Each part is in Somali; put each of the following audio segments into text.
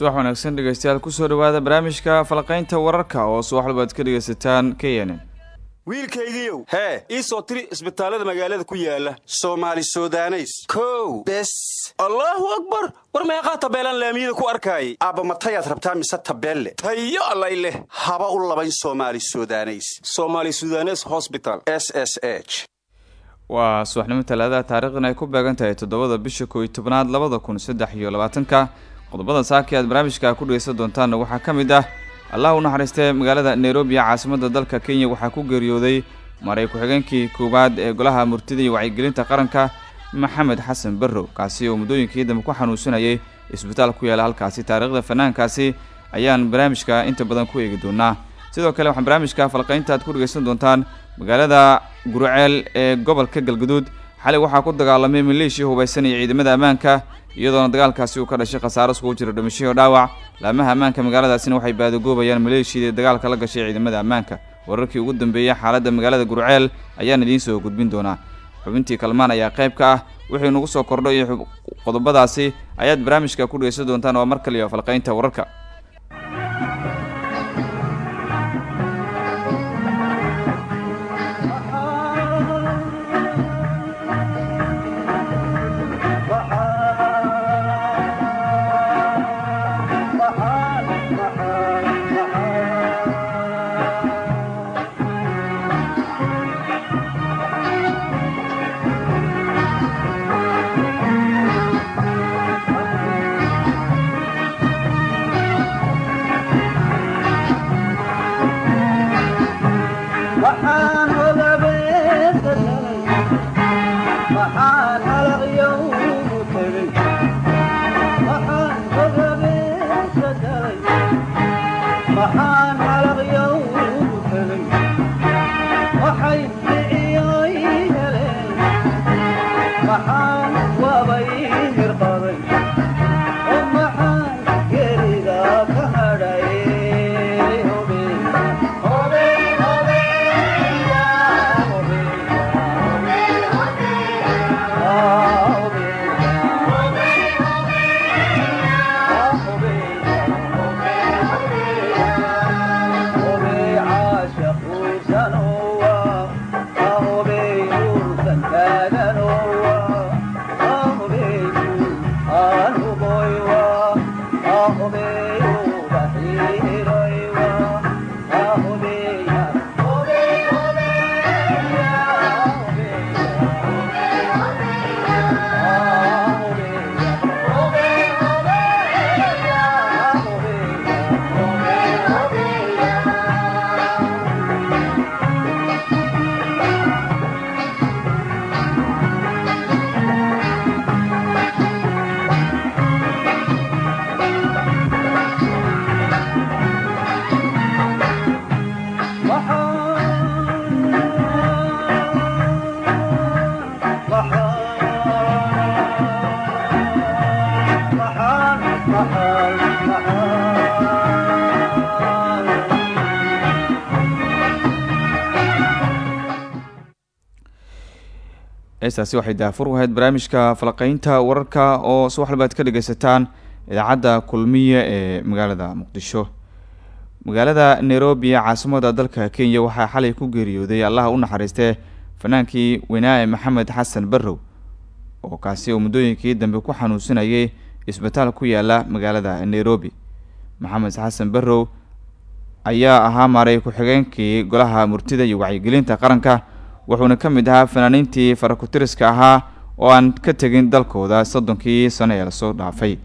subax wanaagsan dhegeystayaal ku soo dhawaada barnaamijka falaqaynta wararka oo subax walba ad ka dhegaysataan k n n. Wiilkaygiiow hee ii soo tiri isbitaallada magaalada ku yaalla soomaali sudaneys. Kow bes. Allaahu akbar! War meeqaa tabeelaan laamiyada ku arkaayay? Aabba matayaad rabtaa mise tabeelle? Tayo allay leh. Haba u labayn soomaali sudaneys. Somaali sudanes hosbital s s h. Waa subaxnimo talaadaha taarikhdan ay ku beegan tahay toddobada bisha kooiy tobnaad labada kun saddex iyo labaatanka qodobada saaki aad barnaamijka ku dhegeysan doontaanna waxaa ka mid ah allah u naxariistee magaalada nairobi ee caasimada dalka kenya waxaa ku geeriyooday maray ku-xigeenkii koowaad ee golaha murtida iyo wacyigelinta qaranka maxamed xasan barrow. Kaasi oo muddooyinkii dambe ku xanuunsanayay isbitaal ku yaalla halkaasi taariikhda fanaankaasi ayaan barnaamijka inta badan ku eegi doonaa sidoo kale waxaan barnaamijka falqaynta aad ku dhegeysan doontaan magaalada guruceel ee gobolka galguduud xalay waxaa ku dagaalamay maleeshia hubaysan iyo ciidamada ammaanka iyadoona dagaalkaasi uu ka dhashay khasaaro iskugu jira dhimashihii dhaawac laamaha ammaanka magaaladaasina waxay baadagoobayaan maleeshiyada dagaalka la gashay ciidamada ammaanka. Wararkii ugu dambeeyey xaaladda magaalada gurceel ayaan idiin soo gudbin doonaa. Xubintii kalmaan ayaa qayb ka ah wixii nagu soo kordho iyo qodobadaasi ayaad barnaamijka ku dhegeysan doontaan waa mar kaliya falqaynta wararka heestaasi waxay daafur u ahayd barnaamijka falaqaynta wararka oo subax walba ad ka dhegeysataan idaacadda kulmiya ee magaalada muqdisho. Magaalada nairobi ee caasimada dalka kenya waxaa xalay ku geeriyooday allaha u naxariistee fanaankii weynaae maxamed xasan barrow oo kaasi oo muddooyinkii dambe ku xanuunsanayay isbitaal ku yaalla magaalada nairobi. Maxamed xasan barrow ayaa ahaa maray ku-xigeenkii golaha murtida iyo wacyigelinta qaranka wuxuuna ka mid ahaa fanaaniintii farakutiriska ahaa oo aan ka tegin dalkooda soddonkii sano ee la soo dhaafay.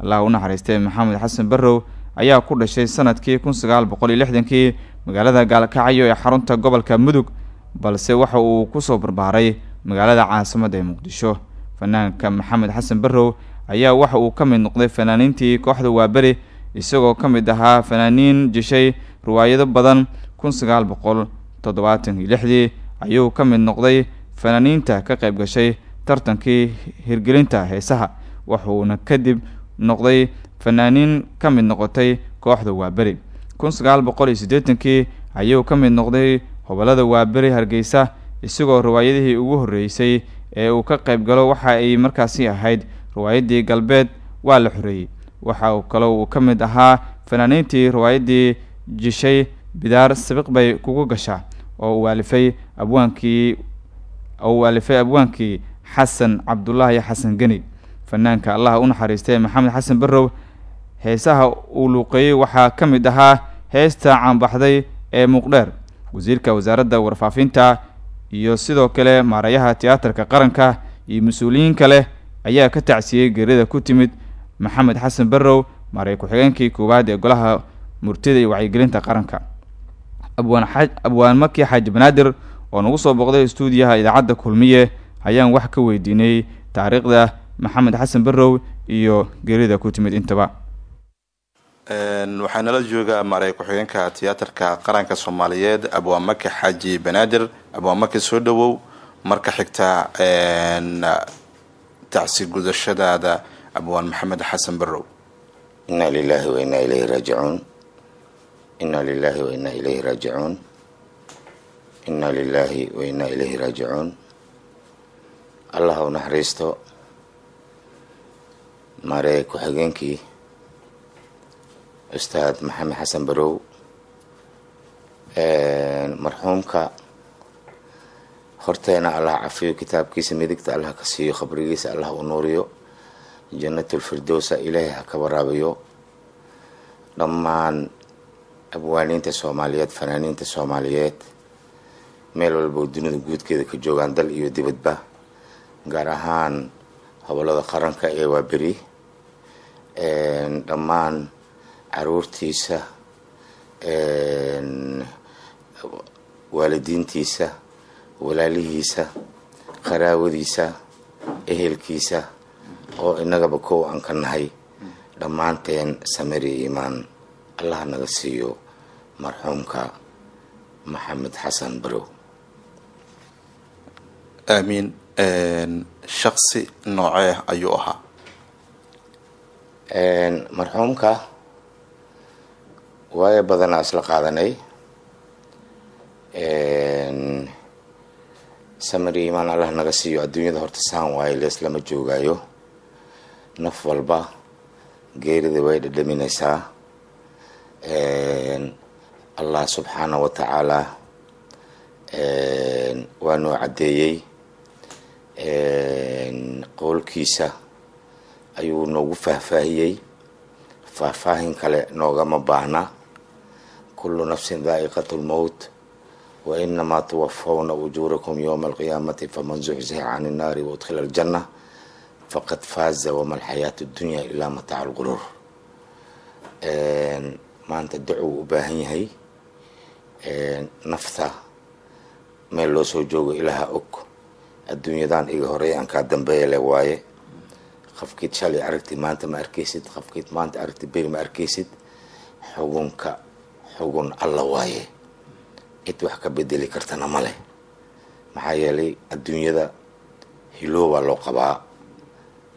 Allah u naxariistay maxamed xasan barrow ayaa ku dhashay sannadkii kun sagaal boqol iyo lixdankii. Magaalada gaalkacyo ee xarunta gobolka mudug balse waxa uu ku soo barbaaray magaalada caasimadda ee muqdisho. Fanaanka maxamed xasan barrow ayaa waxa uu ka mid noqday fanaaniintii kooxda waaberi isagoo ka mid ahaa fanaaniin jeshay riwaayado badan kun sagaal boqol toddobaatan iyo lixdii ayuu ka mid noqday fanaaniinta ka qayb gashay tartankii hirgelinta heesaha. Wuxuuna kadib noqday fanaaniin ka mid noqotay kooxda waaberi. Kun sagaal boqol iyo siddeetankii ayuu ka mid noqday hobolada waaberi hargeysa isagoo riwaayadihii ugu horreysay ee uu ka qayb galo waxa ay markaasi ahayd riwaayadii galbeed waa la xoreeyey waxa uu kaloo uu ka mid ahaa fanaaniintii riwaayaddii jishay bidaar sabiq bay kugu gashaa oo uu alifay abwaankii oo uu alifay abwaankii xasan cabdullaahi xasan geni. Fanaanka allaha u naxariistay maxamed xasan barrow heesaha uu luuqeeyey waxaa ka mid ahaa heesta caanbaxday ee muuqdheer wasiirka wasaaradda warfaafinta iyo sidoo kale maarayaha tiyaatarka qaranka iyo mas'uuliyiin kale ayaa ka tacsiyey geerida ku timid maxamed xasan barrow maaray ku-xigeenkii koowaad ee golaha murtida iyo wacyigelinta qaranka. Abwaan a abwaan maki xaaji banaadir oo nagu soo booqday stuudiyaha idaacadda kulmiye ayaan wax ka weydiinay taariikhda maxamed xasan barrow iyo geerida ku timid intaba. Waxaa nala jooga maaray ku-xigeenka tiyaatarka qaranka soomaaliyeed abwaan maki xaaji banaadir. Abwaan maki soo dhawow. Marka xigta tacsi gudashadaada abwaan maxamed xasan barrow. Inna lilahi wa inna ilayhi raajicuun. Inna lilahi wa inna ilayhi raajicuun inna lilahi wa inna ilayhi raajicuun allah u naxariisto. Maarey ku-xigeenkii ustaad maxamed xasan barow. Marxuumka. Horteena allah cafiyo kitaabkiisa midigta allah ka siiyo khabrigiisa allah u nuuriyo. Janatulfirdowsa ilaahay ha ka waraabiyo. Dhammaan abwaaniinta soomaaliyeed fanaaniinta soomaaliyeed meel walba dunida guudkeeda ka joogaan dal iyo dibadba gaar ahaan hobolada qaranka ee waaberi dhammaan caruurtiisa waalidiintiisa walaalihiisa qaraawadiisa ehelkiisa oo inagaba kow aan ka nahay dhammaanteen samiri iimaan. Allah naga siiyo marxuumka maxamed xasan barow aamiin shaksi noocee ayuu ahaa. Marxuumka waayo badanaa isla qaadanay. Samiri iimaan allah naga siiyo adduunyada horta saan waayo lees lama joogaayo. Naf walba geerida way dhadhaminaysaa. Allah subxaana wa tacaala waa noo caddeeyey qowlkiisa ayuu noogu faahfaahiyey. Faahfaahin kale noogama baahna. Kullu nafsin daa'iqat lmowt wa inamaa tuwafawna ujuurakum yowma alqiyaamati faman zuxzixa can innaari waudkhila aljanna faqad faaza wama alxayaatu dunya ilaa mataaca lquruur maanta dacuu u baahan yahay. Nafta meel loo soo joogo ilaaha og adduunyadan iga horeey aan kaa dambeeya le waaye. Qafkiid shalay aragtid maanta ma arkaysid qafkiid maanta aragtid beri ma arkaysid xugunka xugun alla waaye. Cid wax ka bedeli kartana ma leh. Maxaa yeelay adduunyada hiloobaa loo qabaa.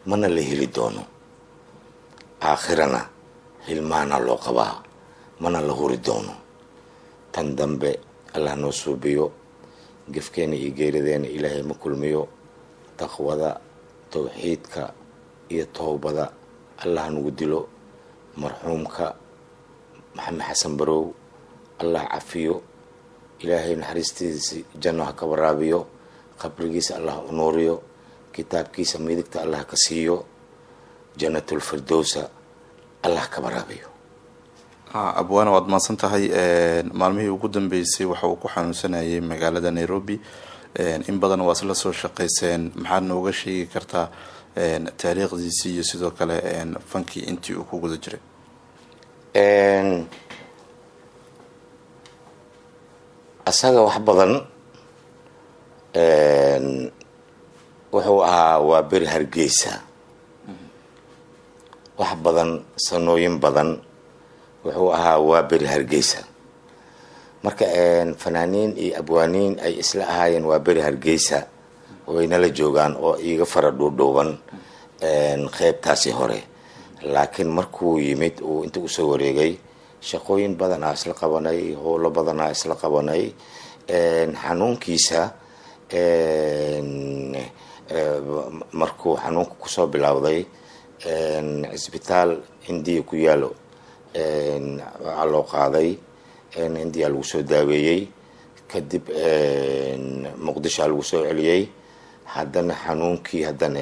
Mana la heli doono. Aakhirana hilmaana loo qabaa. Mana la huri doono. Tan dambe allah noo suubiyo gefkeena iyo geerideena ilaahay ma kulmiyo taqwada tawxiidka iyo toobada allah nagu dilo marxuumka maxamed xasan barow. Allah cafiyo ilaahay naxariistiisi janno ha ka waraabiyo qabrigiisa allah u nuuriyo kitaabkiisa midigta allah ka siiyo janatulfirdowsa allah ka waraabiyo abwaana waad mahadsan tahay maalmihii ugu dambeysay waxa uu ku xanuunsanayay magaalada nairobi. In badan waa isla soo shaqayseen. Maxaad nooga sheegi kartaa taariikhdiisii iyo sidoo kale fankii intii uu ku guda jiray? Asaga wax badan wuxuu ahaa waa beri hargeysa. Wax badan sanooyin badan wuxuu ahaa waa beri hargeysa marka fanaaniin iyo abwaaniin ay isla ahaayeen waa beri hargeysa waynala joogaan oo iiga fara dhuudhuuban qeybtaasi hore. Laakiin markuu yimid uu inta u soo wareegay shaqooyin badanaa isla qabanay howlo badanaa isla qabanay. Xanuunkiisa markuu xanuunka ku soo bilowday cisbitaal hindiya ku yaalo waxaa loo qaaday hindiya lagu soo daaweeyey kadib muqdishoa lagu soo celiyey. Haddana xanuunkii haddana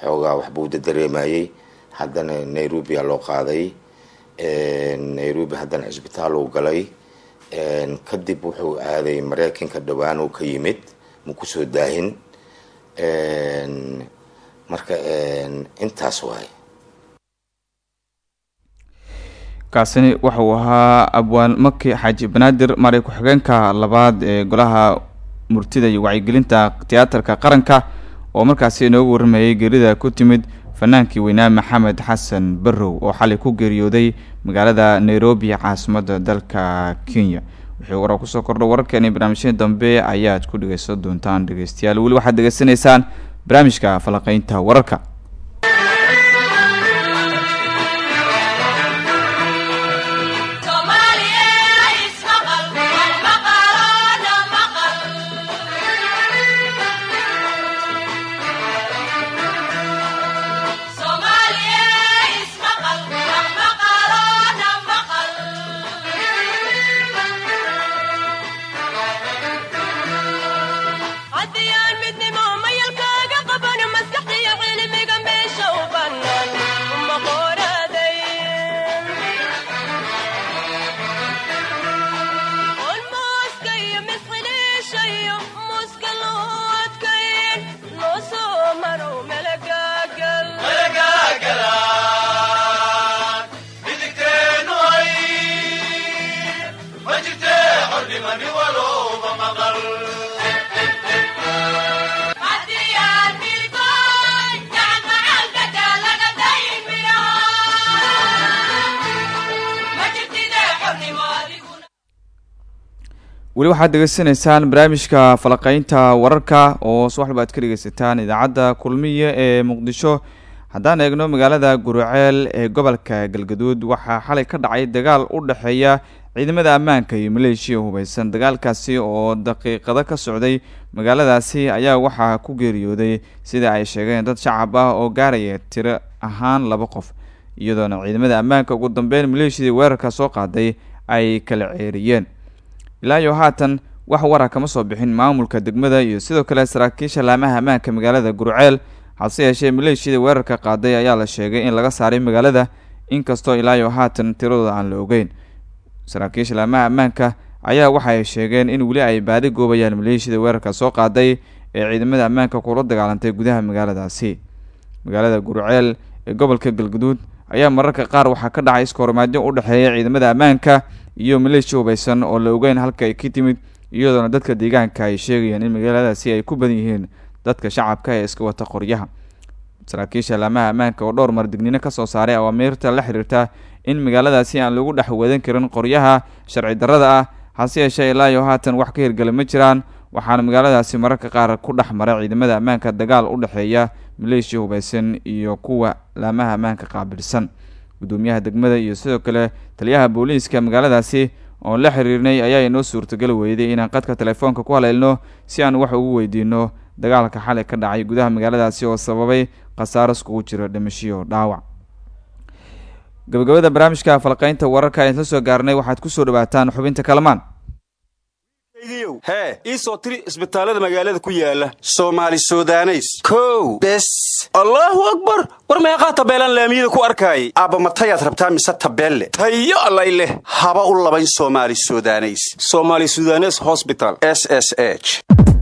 xoogaa waxbuuda dareemayey haddana nairobia loo qaaday. Nairobi haddana cisbitaal uu galay. Kadib wuxuu aaday mareykanka dhowaan uu ka yimid ma ku soo daahin. Marka intaas waay kaasini wuxuu ahaa abwaan maki xaaji banaadir maray ku-xigeenka labaad ee golaha murtida iyo wacyigelinta tiyaatarka qaranka oo markaasi inoogu warramayay geerida ku timid fanaankii weynaa maxamed xasan barrow oo xalay ku geeriyooday magaalada nairobi caasimadda dalka kenya. Wixii warar ku soo kordho wararkeeni barnaamijyada dambe ayaad ku dhegeysan doontaan dhegeystayaal weli waxaad degeysanaysaan barnaamijka falaqeynta wararka شيء مسكلون weli waxaad degeysanaysaan barnaamijka falaqeynta wararka oo subax walba ad ka dhegeysataan idaacadda kulmiya ee muqdisho. Haddaan eegno magaalada guruceel ee gobolka galgaduud waxaa xalay ka dhacay dagaal u dhexeeya ciidamada ammaanka iyo maleeshiya hubeysan. Dagaalkaasi oo daqiiqado ka socday magaaladaasi ayaa waxaa ku geeriyooday sida ay sheegeen dad shacab ah oo gaaraya tiro ahaan laba qof iyadoona ciidamada ammaanka ugu dambeyn maleeshiyadii weerarka soo qaaday ay kala ceeriyeen ilaa iyo haatan wax wara kama soo bixin maamulka degmada iyo sidoo kale saraakiisha laamaha ammaanka magaalada guruceel. Hase yeeshee maleeshiyada weerarka qaaday ayaa la sheegay in laga saaray magaalada inkastoo ilaa iyo haatan tiradooda aan la ogeyn. Saraakiisha laamaha ammaanka ayaa waxa ay sheegeen in weli ay baadi goobayaan maleeshiyada weerarka soo qaaday ee ciidamada ammaanka kula dagaalantay gudaha magaaladaasi. Magaalada guruceel ee gobolka galguduud ayaa mararka qaar waxaa ka dhacay iskahorimaadyo u dhexeeya ciidamada ammaanka iyo maleeshiya hubeysan oo la ogeyn halka ay ka timid iyadoona dadka deegaanka ay sheegayaan in magaaladaasi ay ku badan yihiin dadka shacabka ee iska wata qoryaha. Saraakiisha laamaha ammaanka oo dhowr mar digniino ka soo saaray awaamiirta la xiriirta in magaaladaasi aan lagu dhex wadan karin qoryaha sharci darrada ah hase yeeshee ilaa iyo haatan wax ka hirgala ma jiraan waxaana magaaladaasi mararka qaar ku dhex mara ciidamada ammaanka dagaal u dhexeeya maleeshiya hubeysan iyo kuwa laamaha ammaanka qaabilsan. Gudoomiyaha degmada iyo sidoo kale taliyaha booliiska magaaladaasi oon la xiriirnay ayaa inoo suurtageli weyday inaan qadka telefoonka ku haleelno si aan wax ugu weydiino dagaalka xalay ka dhacay gudaha magaaladaasi oo sababay khasaaro iskugu jira dhimashiyo dhaawac. Gabagabada barnaamijka falqeynta wararka aan isla soo gaarnay waxaad ku soo dhawaataan xubinta kalamaan hee ii soo tiri isbitaallada magaalada ku yaalla soomaali sudaneys. Kow. Bes. Allaahu akbar. War meeqaa tabeelaan laamiyada ku arkaayay aabba matayaad rabtaa mise tabeelle? Tayo allay leh haba u labayn soomaali sudaneys. Soomaali sudanes hosbital s s h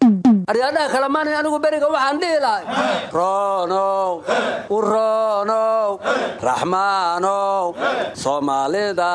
aryaadhaha kalamaanay anigu beriga waxaan dhihi lahay. Roonow uroonow raxmaanow soomaalida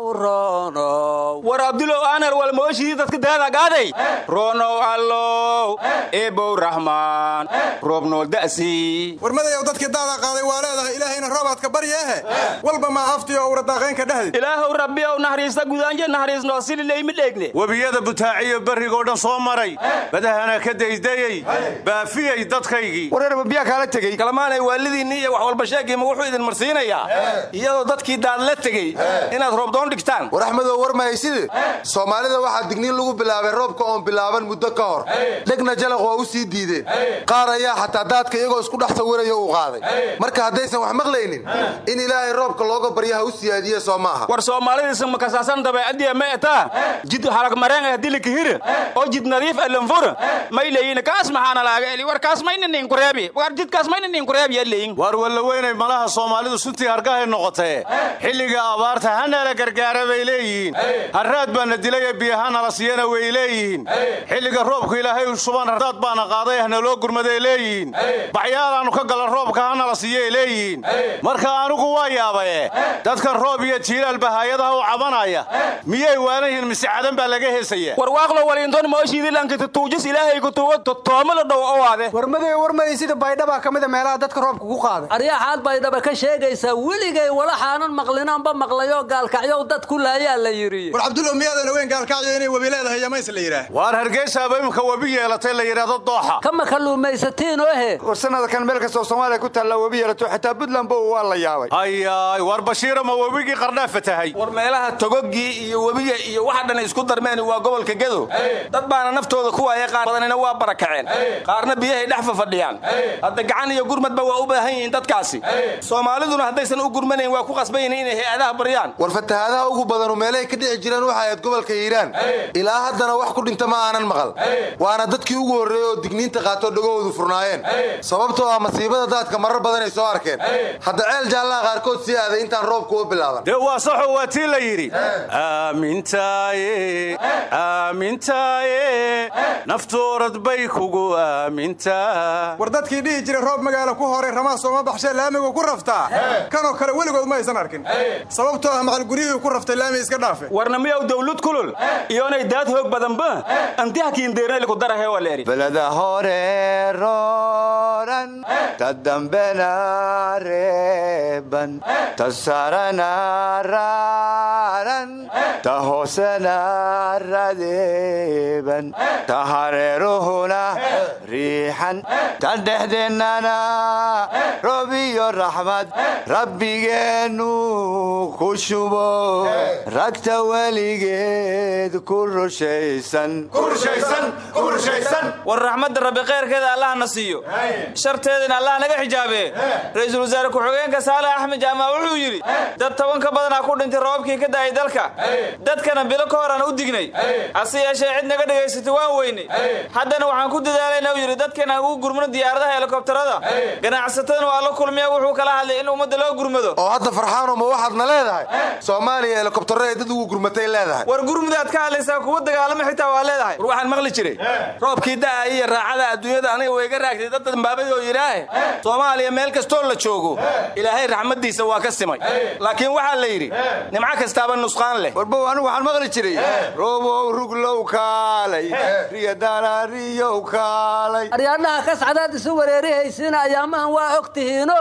u roonow. War abdulow anar walmooshidii dadka daadagaaday roonow allow eebow raxmaan roobnool da'sii warmadayow dadkii daada qaaday waa leedahay ilaahayna roobaadka baryeehe walba maa aftiyo uradaqaynka dhehdi ilaahow rabbiyow naxariista gudaanje naxariisnoo silileymi dheegne. Webiyada butaaciyo berrigoo dhan soo maray badahana ka daydayey baafiyey dadkaygii. Wareerba biyaa kaala tegey. Kalamaanay waalidiinni iyo wax walba sheegiima wuxuu idin marsiinayaa? Iyadoo dadkii daad la tegey inaad roobdoon dhigtaan. War axmedow war mahayside soomaalida waxaa digniin lagu bilaabay roobka oon bilaaban muddo ka hor. Dhegna jalaq waa u sii diideen. Qaar ayaa xataa daadka iyagoo isku dhex sawiraya uu qaaday. Marka haddaysan wax maqlaynin in ilaahay roobka looga barya ha u siyaadiye soo maaha war soomaalidiisa makasaasan dabeecadiya ma etaa? Jid haragmareen ah dilika hira oo jid nadiif alanfura may leeyin kaas maxaana laaga eli? War kaas maynanin kureebi. War jidkaas maynanin kureebi yaa leeyin war walla weynay malaha soomaalidu suntii hargahay noqotee xilliga abaarta hanala gargaara bay leeyihiin. Harraad baana dilaya biyahanala siiyana way leeyihiin. Xilliga roobku ilaahay u shuban hardaad baana qaaday ahna loo gurmaday leeyihiin. Baxyaalaannu ka galan roobka hanala siiyay leeyihiin. Marka anugu waa yaabaye dadkan roob iyo jiilaalba hay'adaha u cabanaya miyay waanayihin mise cadan baa laga heesaya? War waaqlo waliintoon mooshiidilankita tuujis ilaahay ku tuugo totooma la dhow owaade war maday warmay sida baydhaba ka mida meelaha dadka roobka ku qaaday aryaxaad baydhaba ka sheegaysaa weligay walaxaanan maqlinaanba maqlayo gaalkacyow dad ku laayaa la yidhi. War cabdulla miyaadan ogeyn gaalkacyo inay webi leedahay yamays la yidhaah? Waar hargeysaaba imika webi yeelatay la yidhaahdo dooxa. Kama kalluumaysatiin ohe war sanadakan meel kastoo soomaaliya ku taalla webi yeelato xitaa puntlandba waa la yaabay. Hayaay war bashiira ma webigii qardhaa fatahay? War meelaha togogii iyo webiga iyo waxa dhan isku darmeen waa gobolka gedo. Dad baana naftooda ku waaya qaar badanina waa barakaceen qaarna biyahay dhex fafadhiyaan. Hadda gacan iyo gurmadba waa u baahan yihiin dadkaasi. Soomaaliduna haddaysan u gurmanayn waa ku qasban inay hay'adaha baryaan. War fatahaadaha ugu badanu meelahay ka dhici jireen waxa ahayd gobolka hiiraan. Ilaa haddana wax ku dhinta ma aanan maqal. Waana dadkii ugu horreeyey oo digniinta qaatoo dhagahoodu furnaayeen. Sababtoo ah masiibada daadka marar badan ay soo arkeen. Hadda ceel jaallaha qaarkood sii aaday intaan roobku u bilaaban. Dee waa saxo waa tii la yidhi. Aamintaaye aamintaaye naftoorad bay kugu aamintaa war dadkii dhihi jiray roob magaalo ku horay ramaa sooma baxshee laamigu ku raftaa kanoo kale weligood ma aysan arkin sababtoo ah macal guryihii ku raftay laami iska dhaafe warna miyaw dawlad kulul iyoonay daad hoog badanba antihakiindeernayliku darahe waa leeri beleda hore roran ta dambena reeban ta sarana raran ta hoosena radeeban hareeruhuna riixan ta dhexdeennana roob iyo raxmad rabbigeennu ku shubo ragta weligeed ku rushaysan war raxmadda rabbi khayrkeeda allaha na siiyo sharteedana allah naga xijaabe ra'iisul wasaare ku-xigeenka saale axmed jaamac wuxuu yidhi dad toban ka badanaa ku dhintay roobkii ka da'ay dalka. Dadkana bilo ka horaan u dignay. Hase yeeshee cid naga dhegaysatay waan weynay haddana waxaan ku dadaalayna u yidhi dadkana ugu gurmano diyaaradaha helikobtarada ganacsatadana waa la kulmiya wuxuu kala hadlay in ummadda loo gurmado. Oo hadda farxaano ma waxaadna leedahay? Soomaaliya helikobtarro ay dad ugu gurmatay leedahay. War gurmudaad ka hadlaysaa kuwa dagaalama xitaa waa leedahay. War waxaan maqli jiray. Roobkii da'a iyo raacada adduunyada aniga way ga raagtay. Dad dambaabay oo yidhaahe soomaaliya meel kastoo la joogo ilaahay raxmaddiisa waa ka simay. Laakiin waxaa la yidhi nimco kastaaba nusqaan leh. Warbow anigu waxaan maqli jiray. Roobow ruglow kaalay kaalay aryaadhaha kascadaad isu wareerihaysiina ayaamahan waa og tihiino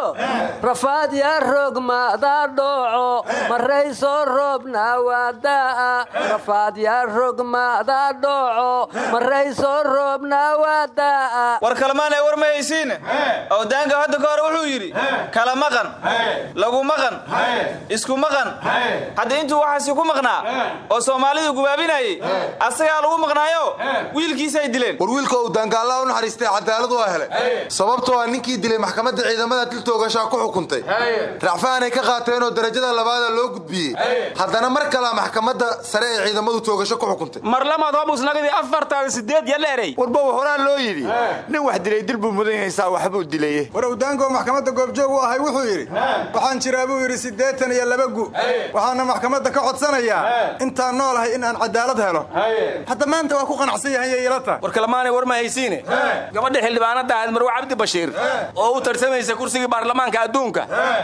rafaad yaa rogmada dhooco. Marayso roobna waa da'a rafaad yaa rogmada dhooco. Marayso roobna waa da'a war kalmaan ee war ma haysiine awdaanka hadda ka hore wuxuu yidhi kala maqan lagu maqan isku maqan. Hadda intuu waxaasi ku maqnaa oo soomaalidu gubaabinayay asagaa lagu maqnaayo wiilkiisay dileen. War wiilka uu daangaallaa u naxariistay cadaalad waa helay. Sababtoo ah ninkii dilay maxkamadda ciidamada dil toogashaa ku xukuntay. Racfaanay ka qaateenoo darajada labaada loo gudbiyey. Haddana mar kalea maxkamadda sare ee ciidamadu toogasho ku xukuntay. Mar lamaad hobusnagadii afartaada sideed ya leerey warbow horaa loo yidhi. Nin wax dilay dil buu mudan yahaysaa waxbuu dilaye war owdaanko maxkamadda goobjoog u ahay wuxuu yidhi waxaan jiraa buu yidhi siddeetan iyo laba gu waxaana maxkamadda ka codsanayaa intaan noolahay in aan cadaalad helo. Hadda maanta waa ku qanacsan yahay war kalamaanay war ma haysiine? Gabadha xildhibaanadda ahayd marwe cabdi bashiir. Oo u tartamaysa kursigii baarlamaanka adduunka.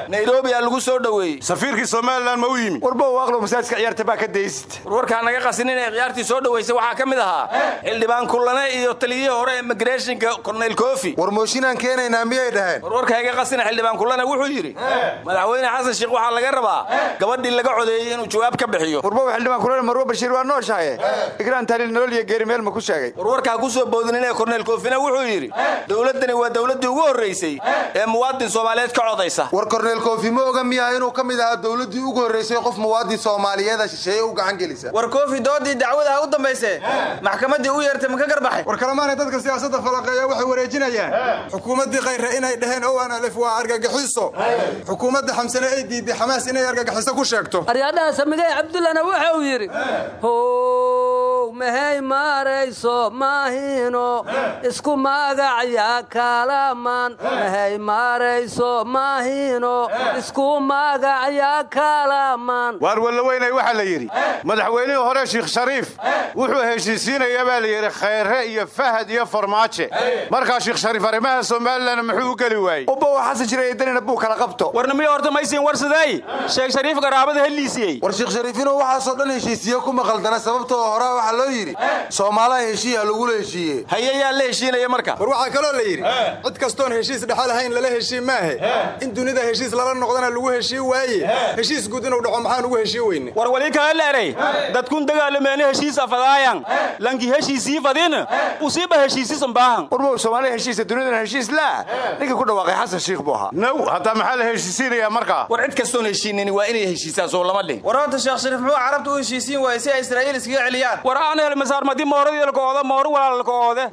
Nairobi aa lagu soo dhoweeyey. Safiirkii somalilan ma u yimi. Warbow waaqlow masaajidka ciyaarta baa ka daysid. Warwarkaa naga qasinin ee ciyaartii soo dhoweysay waxaa ka mid ahaa xildhibaan kullane iyo taliyihii hore imigreshinka korneyl kofi. War mooshinaan keenaynaa miyay dhaheen? Warwarka iga qasina xildhibaan kullana wuxuu yidhi madaxweyne xasan sheekh waxaa laga rabaa gabadhii laga codeeyey inuu jawaab ka bixiyo. Warbow xildhibaan kulana marwo bashiir waa nooshahaye igraan taaliil nolol iyo geeri meel ma ku sheegay warwarkaa ku soo boodinine korneel koofina wuxuu yidhi dowladdani waa dowladdii ugu horraysay ee muwaadin soomaaliyeed ka codaysa. War korneel koofi ma oga miyaha inuu ka mid ahaa dowladdii ugu horraysay qof muwaadin soomaaliyeeda shisheeye u gacan gelisa. War koofi doodii dacwadaha u dambayse maxkamaddii u yeertay ma ka garbaxay? War kalemaanay dadka siyaasadda falaqeeya waxay wareejinayaan. Xukuumaddii khayre inay dhaheen owan alif waa argagixiso. Xukuumadda xamsane ay diiday xamaas inay argagixiso ku sheegto. Aryaadhaha samigay cabdullana waxa uu yidhi mahay maarayso maahino isku magacya kalamaan mahay maarayso maahino isku magacya kalamaan waar wallaweynay waxaa la yidhi? Madaxweynihii hore sheikh shariif wuxuu heshiisiinayaa baa la yidhi khayre iyo fahad iyo farmaajo markaa sheikh shariif arrimaha somalilan muxuu u geli waayey? Ubba waa xasan jiray danina buu kala qabto. Warnimiyo horta maysiin warsaday. Sheekh shariif garaabada heliisiyey. War sheekh shariif inuu waxaasoo dhan heshiisiye ku maqaldana sababtoo horaa waxaa loo yidhi soomaalaha heshiiha lagula heshiiye. Haye yaa la heshiinaya marka? War waxaa kaloo la yidhi cid kastoon heshiis dhexal ahayn lala heshiin maahe. In dunida heshiis lala noqdana lagu heshii waaye. Heshiis guud inuu dhaco maxaan ugu heshii weyne? War wali kala leeray dadkun dagaalameene heshiis afadaayan lanki heshiisii fadin usiiba heshiisisan baahan warbow soomaaliya heshiisa dunidana heshiis laa. Ninka ku dhawaaqay xasan shiikh buu ahaa. Naw haddaa maxaa la heshiisiinayaa markaa war cid kastoon heshiinini waa inay heshiisaan soo lama dhin war horta sheekh shariif muxuu carabta u heshiisiin waayey si ay israa'iil iskaga celiyaan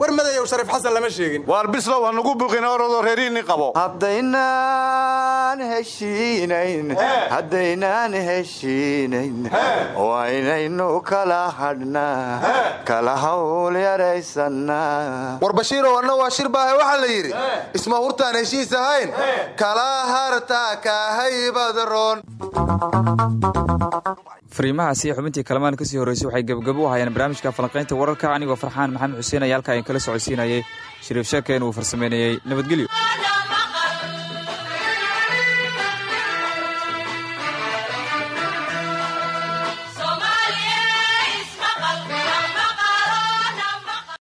war madayow shariif xasan lama sheegin. Waar bislow ha nugu buqin orodoo reeriinni qabo. Haddaynaan heshiinayn haddaynaan heshiinayn waa inaynu kala hadhnaa kala hawl yaraysanaa war bashiirow anna waa shir baahe waxaa la yidhi isma hurtaan heshiis ahayn kala harta kahaybadroon fariimahaasi iyo xubintii kalamaan ka sii horreysay waxay gebgabo u hayaan barnaamijka falanqaynta wararka. Anigoo farxaan maxamed xuseen ayaa halkaa in kala socodsiinayay. Shariif sheekeen uu farsameynayey nabadgelyo